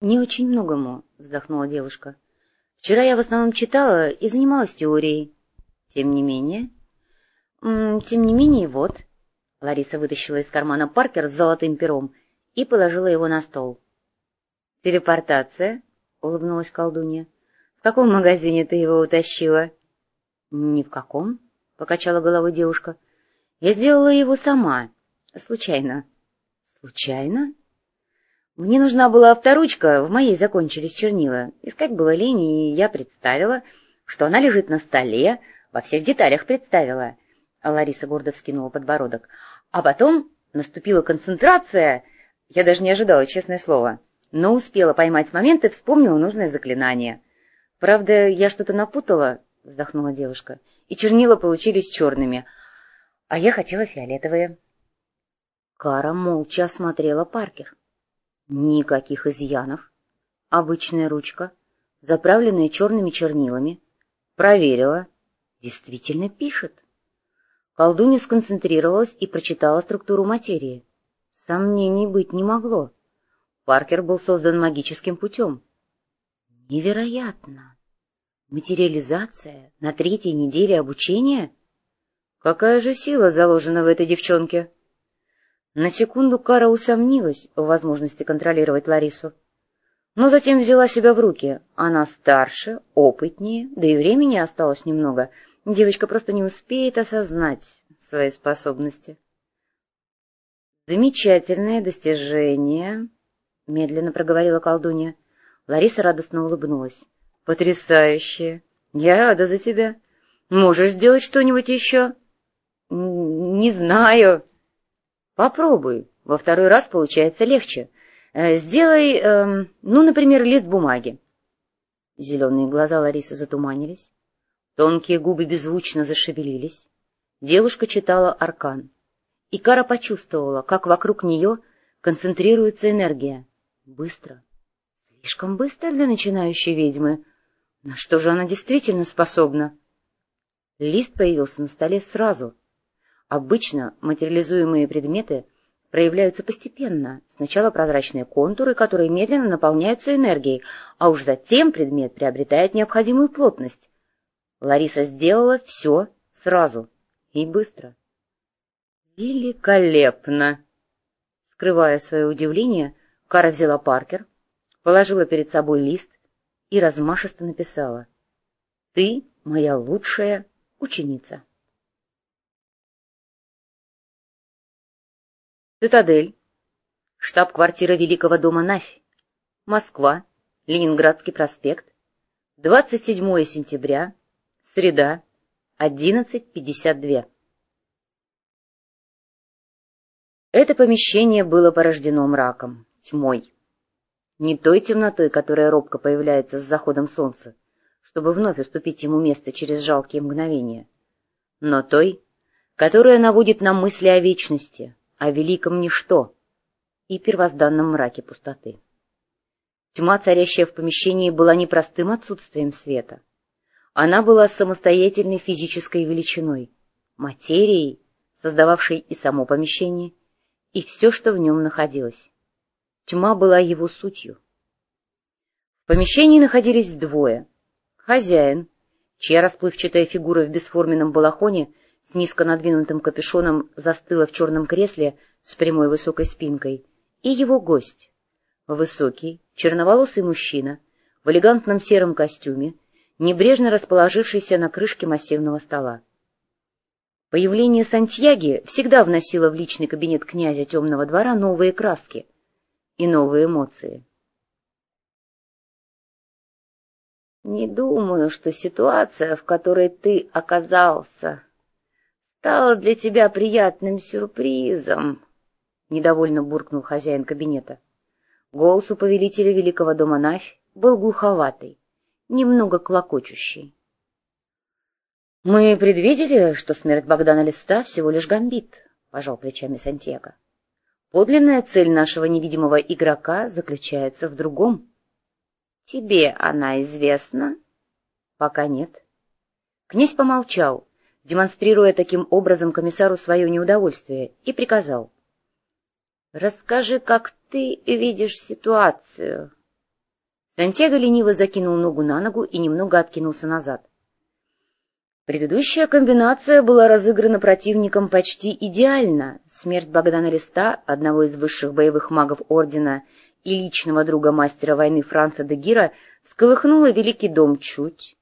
— Не очень многому, — вздохнула девушка. — Вчера я в основном читала и занималась теорией. — Тем не менее... — Тем не менее, вот... Лариса вытащила из кармана Паркер с золотым пером и положила его на стол. — Телепортация? — улыбнулась колдунья. — В каком магазине ты его утащила? — Ни в каком, — покачала головой девушка. — Я сделала его сама. Случайно. — Случайно? Мне нужна была авторучка, в моей закончились чернила. Искать было лень, и я представила, что она лежит на столе, во всех деталях представила. Лариса гордо вскинула подбородок. А потом наступила концентрация. Я даже не ожидала, честное слово. Но успела поймать момент и вспомнила нужное заклинание. Правда, я что-то напутала, вздохнула девушка, и чернила получились черными, а я хотела фиолетовые. Кара молча осмотрела Паркер. Никаких изъянов. Обычная ручка, заправленная черными чернилами. Проверила. Действительно пишет. Колдунья сконцентрировалась и прочитала структуру материи. Сомнений быть не могло. Паркер был создан магическим путем. Невероятно! Материализация на третьей неделе обучения? Какая же сила заложена в этой девчонке? На секунду Кара усомнилась в возможности контролировать Ларису. Но затем взяла себя в руки. Она старше, опытнее, да и времени осталось немного. Девочка просто не успеет осознать свои способности. «Замечательное достижение», — медленно проговорила колдунья. Лариса радостно улыбнулась. «Потрясающе! Я рада за тебя. Можешь сделать что-нибудь еще?» «Не знаю», Попробуй. Во второй раз получается легче. Э, сделай, э, ну, например, лист бумаги. Зеленые глаза Ларисы затуманились. Тонкие губы беззвучно зашевелились. Девушка читала аркан. И Кара почувствовала, как вокруг нее концентрируется энергия. Быстро. Слишком быстро для начинающей ведьмы. На что же она действительно способна? Лист появился на столе сразу — Обычно материализуемые предметы проявляются постепенно. Сначала прозрачные контуры, которые медленно наполняются энергией, а уж затем предмет приобретает необходимую плотность. Лариса сделала все сразу и быстро. «Великолепно!» Скрывая свое удивление, Кара взяла Паркер, положила перед собой лист и размашисто написала «Ты моя лучшая ученица». Цитадель. Штаб-квартира Великого дома Нафь. Москва. Ленинградский проспект. 27 сентября. Среда. 11.52. Это помещение было порождено мраком, тьмой. Не той темнотой, которая робко появляется с заходом солнца, чтобы вновь уступить ему место через жалкие мгновения, но той, которая наводит нам мысли о вечности, о великом ничто и первозданном мраке пустоты. Тьма, царящая в помещении, была не простым отсутствием света. Она была самостоятельной физической величиной, материей, создававшей и само помещение, и все, что в нем находилось. Тьма была его сутью. В помещении находились двое. Хозяин, чья расплывчатая фигура в бесформенном балахоне с низко надвинутым капюшоном застыла в черном кресле с прямой высокой спинкой, и его гость, высокий, черноволосый мужчина в элегантном сером костюме, небрежно расположившийся на крышке массивного стола. Появление Сантьяги всегда вносило в личный кабинет князя Темного двора новые краски и новые эмоции. «Не думаю, что ситуация, в которой ты оказался, стало для тебя приятным сюрпризом, — недовольно буркнул хозяин кабинета. Голос у повелителя великого дома Навь был глуховатый, немного клокочущий. — Мы предвидели, что смерть Богдана Листа всего лишь гамбит, — пожал плечами Сантьяго. — Подлинная цель нашего невидимого игрока заключается в другом. — Тебе она известна? — Пока нет. Князь помолчал, демонстрируя таким образом комиссару свое неудовольствие, и приказал. — Расскажи, как ты видишь ситуацию. Сантьяго лениво закинул ногу на ногу и немного откинулся назад. Предыдущая комбинация была разыграна противником почти идеально. Смерть Богдана Листа, одного из высших боевых магов Ордена и личного друга мастера войны Франца де Гира, всколыхнула Великий дом чуть.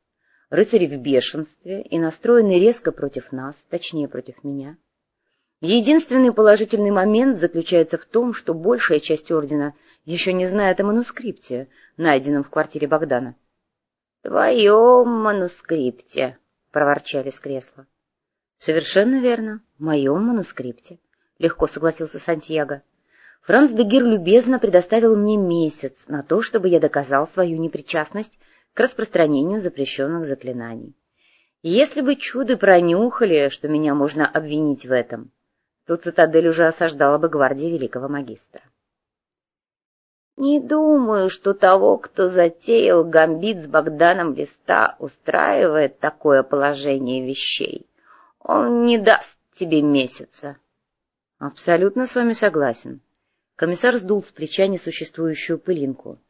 Рыцари в бешенстве и настроены резко против нас, точнее, против меня. Единственный положительный момент заключается в том, что большая часть Ордена еще не знает о манускрипте, найденном в квартире Богдана. — Твоем манускрипте, — проворчали с кресла. — Совершенно верно, в моем манускрипте, — легко согласился Сантьяго. Франц де Гир любезно предоставил мне месяц на то, чтобы я доказал свою непричастность к распространению запрещенных заклинаний. Если бы чуды пронюхали, что меня можно обвинить в этом, то цитадель уже осаждала бы гвардия великого магистра. Не думаю, что того, кто затеял гамбит с Богданом Листа, устраивает такое положение вещей. Он не даст тебе месяца. Абсолютно с вами согласен. Комиссар сдул с плеча несуществующую пылинку.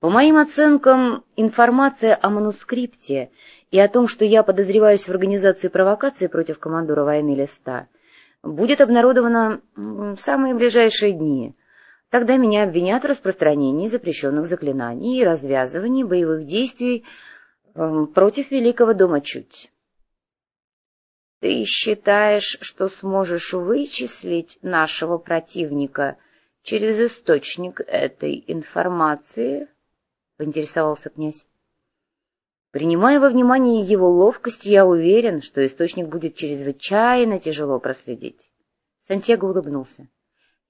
По моим оценкам, информация о манускрипте и о том, что я подозреваюсь в организации провокации против командора войны Листа, будет обнародована в самые ближайшие дни — Тогда меня обвинят в распространении запрещенных заклинаний и развязывании боевых действий э, против Великого Дома Чуть. — Ты считаешь, что сможешь вычислить нашего противника через источник этой информации? — поинтересовался князь. Принимая во внимание его ловкость, я уверен, что источник будет чрезвычайно тяжело проследить. Сантьяго улыбнулся.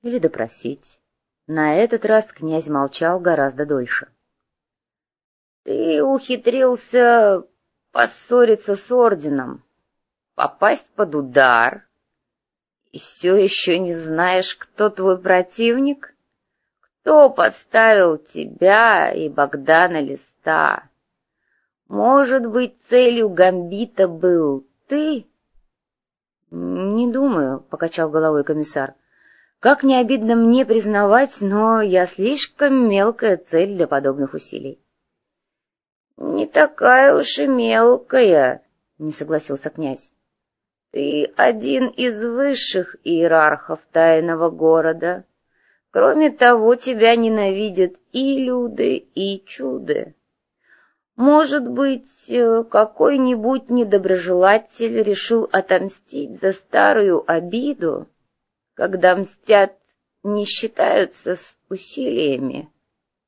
Или допросить. На этот раз князь молчал гораздо дольше. — Ты ухитрился поссориться с орденом, попасть под удар, и все еще не знаешь, кто твой противник? Кто подставил тебя и Богдана Листа? Может быть, целью Гамбита был ты? — Не думаю, — покачал головой комиссар. Как не обидно мне признавать, но я слишком мелкая цель для подобных усилий. — Не такая уж и мелкая, — не согласился князь. — Ты один из высших иерархов тайного города. Кроме того, тебя ненавидят и люди, и чуды. Может быть, э, какой-нибудь недоброжелатель решил отомстить за старую обиду? когда мстят, не считаются с усилиями.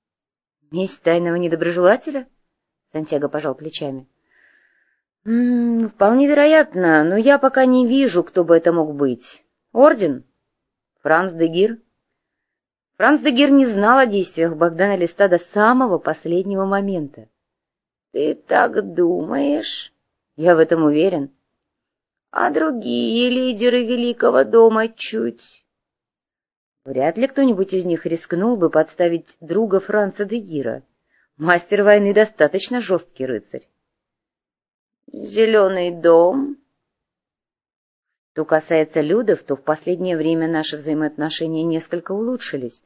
— Месть тайного недоброжелателя? — Сантьяго пожал плечами. — Вполне вероятно, но я пока не вижу, кто бы это мог быть. Орден? Франц де Гир? Франц де Гир не знал о действиях Богдана Листа до самого последнего момента. — Ты так думаешь? — Я в этом уверен. — а другие лидеры Великого дома чуть. Вряд ли кто-нибудь из них рискнул бы подставить друга Франца де Гира. Мастер войны достаточно жесткий рыцарь. Зеленый дом. Что касается Людов, то в последнее время наши взаимоотношения несколько улучшились.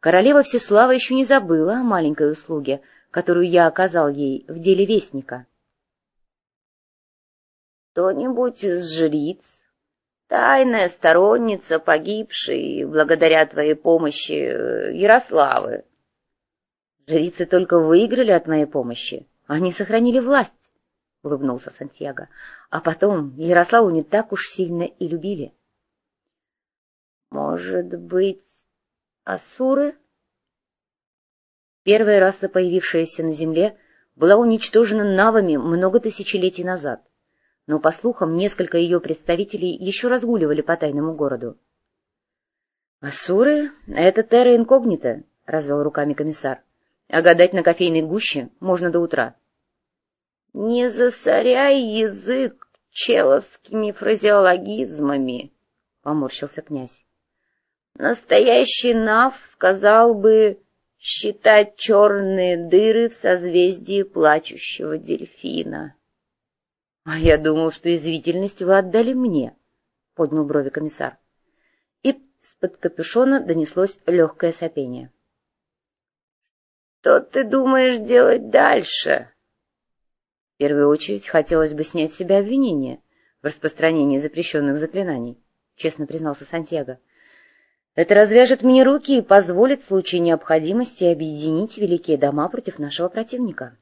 Королева Всеслава еще не забыла о маленькой услуге, которую я оказал ей в деле Вестника кто-нибудь из жриц, тайная сторонница погибшей благодаря твоей помощи э, Ярославы. Жрицы только выиграли от моей помощи, они сохранили власть, — улыбнулся Сантьяго. А потом Ярославу не так уж сильно и любили. Может быть, асуры? Первая раса, появившаяся на земле, была уничтожена навами много тысячелетий назад но, по слухам, несколько ее представителей еще разгуливали по тайному городу. — Асуры — это терра инкогнита, — развел руками комиссар. — А гадать на кофейной гуще можно до утра. — Не засоряй язык человскими фразеологизмами, — поморщился князь. — Настоящий Нав сказал бы считать черные дыры в созвездии плачущего дельфина. — А я думал, что извительность вы отдали мне, — поднял брови комиссар. И с-под капюшона донеслось легкое сопение. — что ты думаешь делать дальше? В первую очередь хотелось бы снять с себя обвинение в распространении запрещенных заклинаний, честно признался Сантьяго. Это развяжет мне руки и позволит в случае необходимости объединить великие дома против нашего противника.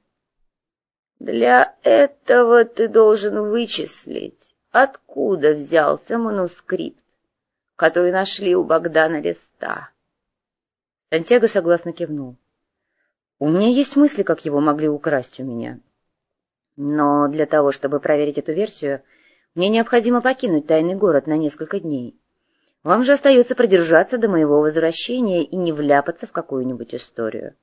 Для этого ты должен вычислить, откуда взялся манускрипт, который нашли у Богдана Листа. Сантьяго согласно кивнул. У меня есть мысли, как его могли украсть у меня. Но для того, чтобы проверить эту версию, мне необходимо покинуть тайный город на несколько дней. Вам же остается продержаться до моего возвращения и не вляпаться в какую-нибудь историю.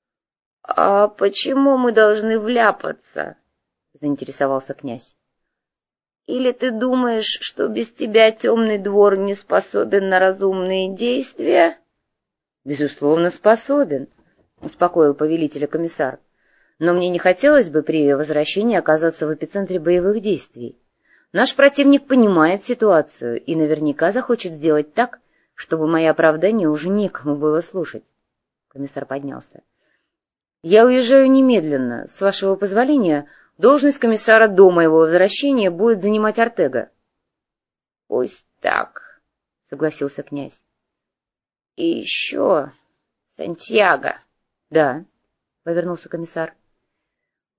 — А почему мы должны вляпаться? — заинтересовался князь. — Или ты думаешь, что без тебя темный двор не способен на разумные действия? — Безусловно, способен, — успокоил повелителя комиссар. — Но мне не хотелось бы при возвращении оказаться в эпицентре боевых действий. Наш противник понимает ситуацию и наверняка захочет сделать так, чтобы мои оправдания уже некому было слушать. Комиссар поднялся. — Я уезжаю немедленно. С вашего позволения, должность комиссара до моего возвращения будет занимать Артега. — Пусть так, — согласился князь. — И еще Сантьяго. — Да, — повернулся комиссар. —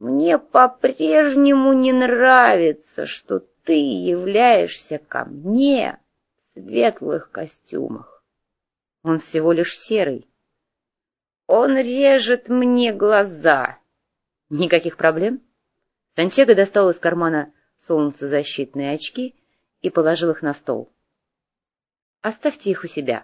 Мне по-прежнему не нравится, что ты являешься ко мне в светлых костюмах. Он всего лишь серый. Он режет мне глаза. Никаких проблем? Сантьяго достал из кармана солнцезащитные очки и положил их на стол. Оставьте их у себя.